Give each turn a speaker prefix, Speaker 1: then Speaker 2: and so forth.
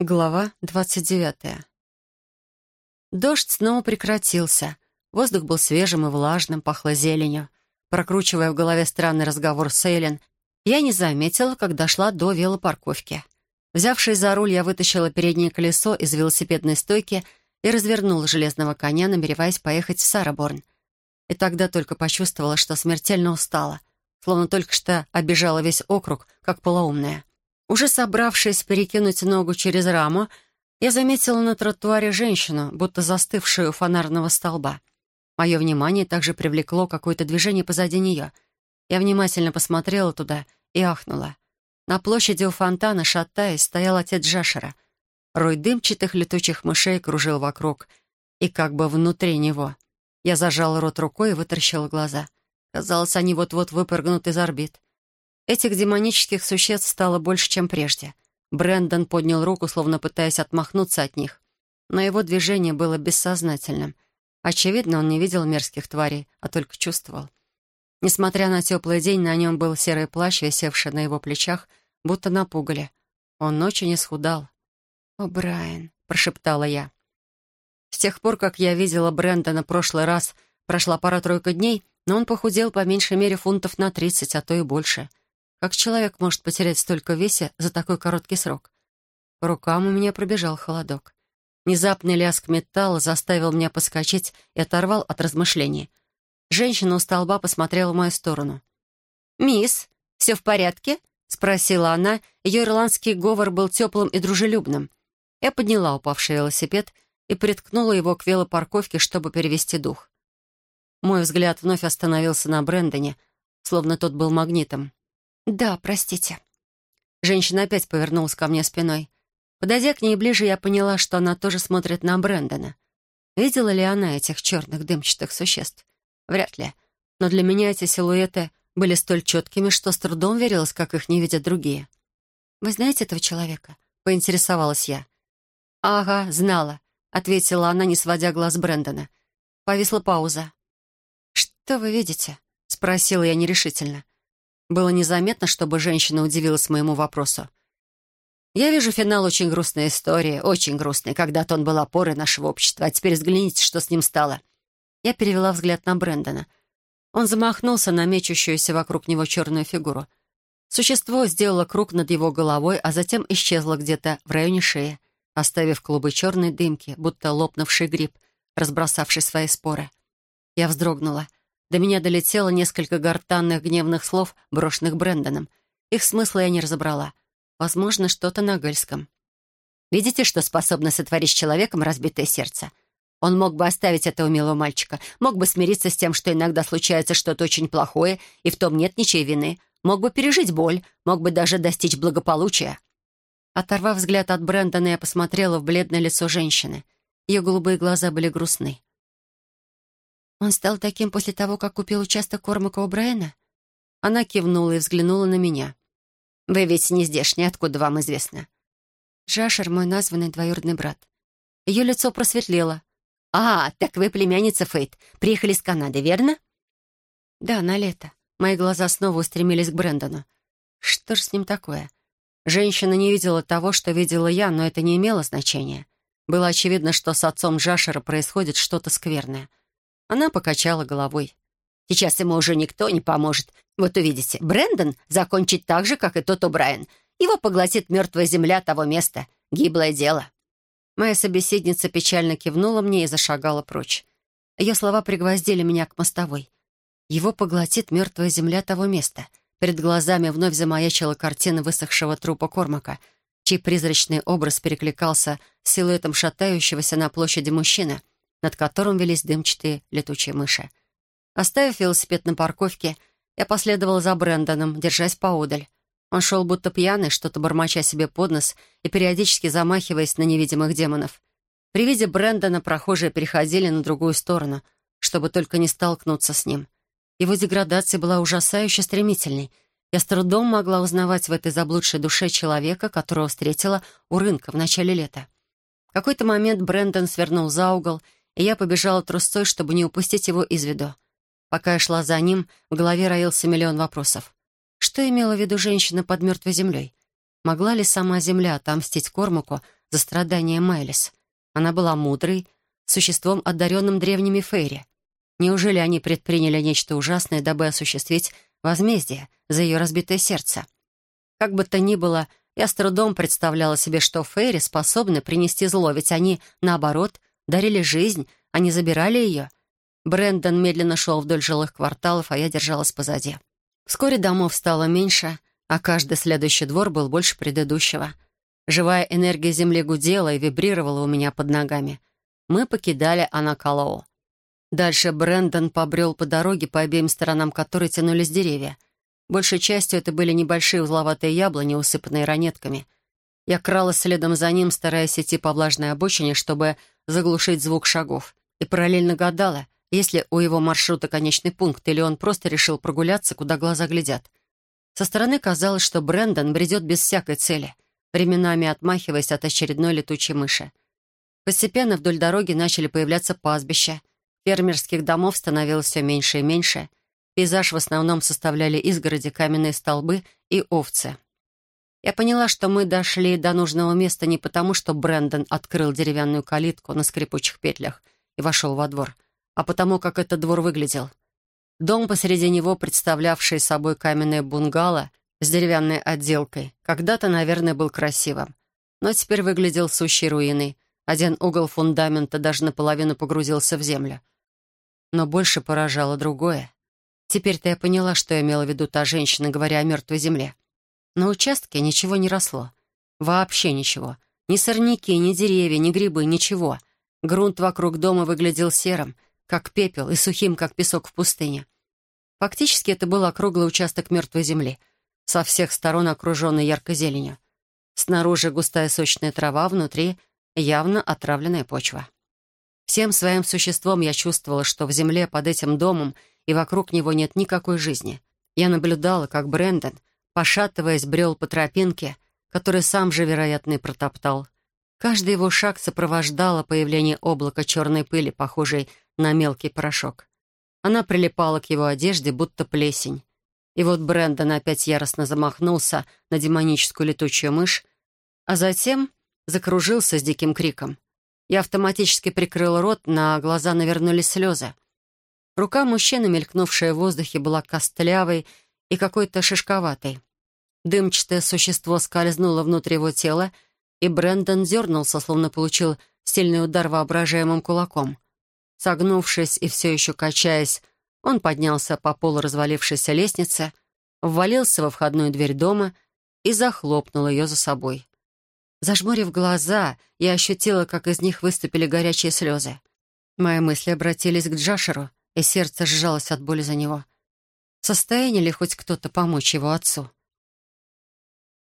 Speaker 1: Глава двадцать девятая. Дождь снова прекратился. Воздух был свежим и влажным, пахло зеленью. Прокручивая в голове странный разговор с Эйлен, я не заметила, когда шла до велопарковки. Взявшись за руль, я вытащила переднее колесо из велосипедной стойки и развернула железного коня, намереваясь поехать в Сараборн. И тогда только почувствовала, что смертельно устала, словно только что обижала весь округ, как полоумная. Уже собравшись перекинуть ногу через раму, я заметила на тротуаре женщину, будто застывшую у фонарного столба. Мое внимание также привлекло какое-то движение позади нее. Я внимательно посмотрела туда и ахнула. На площади у фонтана, шатаясь, стоял отец Джашера. Рой дымчатых летучих мышей кружил вокруг, и как бы внутри него. Я зажала рот рукой и вытаращила глаза. Казалось, они вот-вот выпрыгнут из орбит. Этих демонических существ стало больше, чем прежде. Брэндон поднял руку, словно пытаясь отмахнуться от них. Но его движение было бессознательным. Очевидно, он не видел мерзких тварей, а только чувствовал. Несмотря на теплый день, на нем был серый плащ, висевший на его плечах, будто на пугале. Он очень исхудал. «О, Брайан», — прошептала я. С тех пор, как я видела Брэндона прошлый раз, прошла пара-тройка дней, но он похудел по меньшей мере фунтов на тридцать, а то и больше. Как человек может потерять столько веса за такой короткий срок? По рукам у меня пробежал холодок. Внезапный лязг металла заставил меня поскочить и оторвал от размышлений. Женщина у столба посмотрела в мою сторону. «Мисс, все в порядке?» — спросила она. Ее ирландский говор был теплым и дружелюбным. Я подняла упавший велосипед и приткнула его к велопарковке, чтобы перевести дух. Мой взгляд вновь остановился на Брэндоне, словно тот был магнитом. «Да, простите». Женщина опять повернулась ко мне спиной. Подойдя к ней ближе, я поняла, что она тоже смотрит на Брэндона. Видела ли она этих черных дымчатых существ? Вряд ли. Но для меня эти силуэты были столь четкими, что с трудом верилось, как их не видят другие. «Вы знаете этого человека?» — поинтересовалась я. «Ага, знала», — ответила она, не сводя глаз Брэндона. Повисла пауза. «Что вы видите?» — спросила я нерешительно. Было незаметно, чтобы женщина удивилась моему вопросу. «Я вижу финал очень грустной истории, очень грустной. Когда-то он был опорой нашего общества, а теперь взгляните, что с ним стало». Я перевела взгляд на Брэндона. Он замахнулся на мечущуюся вокруг него черную фигуру. Существо сделало круг над его головой, а затем исчезло где-то в районе шеи, оставив клубы черной дымки, будто лопнувший гриб, разбросавший свои споры. Я вздрогнула — до меня долетело несколько гортанных гневных слов, брошенных Брэндоном. Их смысла я не разобрала. Возможно, что-то на гельском. «Видите, что способно сотворить с человеком разбитое сердце? Он мог бы оставить этого милого мальчика, мог бы смириться с тем, что иногда случается что-то очень плохое, и в том нет ничьей вины, мог бы пережить боль, мог бы даже достичь благополучия». Оторвав взгляд от Брэндона, я посмотрела в бледное лицо женщины. Ее голубые глаза были грустны. «Он стал таким после того, как купил участок Кормака О'Брайена?» Она кивнула и взглянула на меня. «Вы ведь не здешний, откуда вам известно?» «Джашер — мой названный двоюродный брат». Ее лицо просветлело. «А, так вы племянница Фейт. Приехали из Канады, верно?» «Да, на лето». Мои глаза снова устремились к Брэндону. «Что же с ним такое?» Женщина не видела того, что видела я, но это не имело значения. Было очевидно, что с отцом Жашера происходит что-то скверное. Она покачала головой. «Сейчас ему уже никто не поможет. Вот увидите, Брэндон закончит так же, как и тот О'Брайен. Его поглотит мертвая земля того места. Гиблое дело». Моя собеседница печально кивнула мне и зашагала прочь. Ее слова пригвоздили меня к мостовой. Его поглотит мертвая земля того места. Перед глазами вновь замаячила картина высохшего трупа Кормака, чей призрачный образ перекликался с силуэтом шатающегося на площади мужчины — над которым велись дымчатые летучие мыши. Оставив велосипед на парковке, я последовала за Брэндоном, держась поодаль. Он шел будто пьяный, что-то бормоча себе под нос и периодически замахиваясь на невидимых демонов. При виде Брэндона прохожие переходили на другую сторону, чтобы только не столкнуться с ним. Его деградация была ужасающе стремительной. Я с трудом могла узнавать в этой заблудшей душе человека, которого встретила у рынка в начале лета. В какой-то момент Брэндон свернул за угол — я побежала трусцой, чтобы не упустить его из виду. Пока я шла за ним, в голове роился миллион вопросов. Что имела в виду женщина под мертвой землей? Могла ли сама земля отомстить Кормаку за страдания Майлис. Она была мудрой, существом, одаренным древними Фейри. Неужели они предприняли нечто ужасное, дабы осуществить возмездие за ее разбитое сердце? Как бы то ни было, я с трудом представляла себе, что Фейри способны принести зло, ведь они, наоборот, дарили жизнь, они забирали ее. Брэндон медленно шел вдоль жилых кварталов, а я держалась позади. Вскоре домов стало меньше, а каждый следующий двор был больше предыдущего. Живая энергия земли гудела и вибрировала у меня под ногами. Мы покидали Анакалоу. Дальше Брэндон побрел по дороге, по обеим сторонам которой тянулись деревья. Большей частью это были небольшие узловатые яблони, усыпанные ранетками. Я кралась следом за ним, стараясь идти по влажной обочине, чтобы заглушить звук шагов, и параллельно гадала, есть ли у его маршрута конечный пункт, или он просто решил прогуляться, куда глаза глядят. Со стороны казалось, что Брэндон бредет без всякой цели, временами отмахиваясь от очередной летучей мыши. Постепенно вдоль дороги начали появляться пастбища. Фермерских домов становилось все меньше и меньше. Пейзаж в основном составляли изгороди, каменные столбы и овцы. Я поняла, что мы дошли до нужного места не потому, что Брэндон открыл деревянную калитку на скрипучих петлях и вошел во двор, а потому, как этот двор выглядел. Дом посреди него, представлявший собой каменное бунгало с деревянной отделкой, когда-то, наверное, был красивым, но теперь выглядел сущей руиной. Один угол фундамента даже наполовину погрузился в землю. Но больше поражало другое. Теперь-то я поняла, что имела в виду та женщина, говоря о мертвой земле. На участке ничего не росло. Вообще ничего. Ни сорняки, ни деревья, ни грибы, ничего. Грунт вокруг дома выглядел серым — как пепел, и сухим, как песок в пустыне. Фактически это был округлый участок мертвой земли, со всех сторон окруженный яркой зеленью. Снаружи густая сочная трава, внутри явно отравленная почва. Всем своим существом я чувствовала, что в земле под этим домом и вокруг него нет никакой жизни. Я наблюдала, как Брэндон, пошатываясь, брел по тропинке, который сам же, вероятно, и протоптал. Каждый его шаг сопровождало появление облака черной пыли, похожей на мелкий порошок. Она прилипала к его одежде, будто плесень. И вот Брэндон опять яростно замахнулся на демоническую летучую мышь, а затем закружился с диким криком. Я автоматически прикрыл рот, на глаза навернулись слезы. Рука мужчины, мелькнувшая в воздухе, была костлявой и какой-то шишковатой. Дымчатое существо скользнуло внутрь его тела, и Брэндон дернулся, словно получил сильный удар воображаемым кулаком — Согнувшись и все еще качаясь, он поднялся по полу развалившейся лестницы, ввалился во входную дверь дома и захлопнул ее за собой. Зажмурив глаза, я ощутила, как из них выступили горячие слезы. Мои мысли обратились к Джашеру, и сердце сжалось от боли за него. В состоянии ли хоть кто-то помочь его отцу?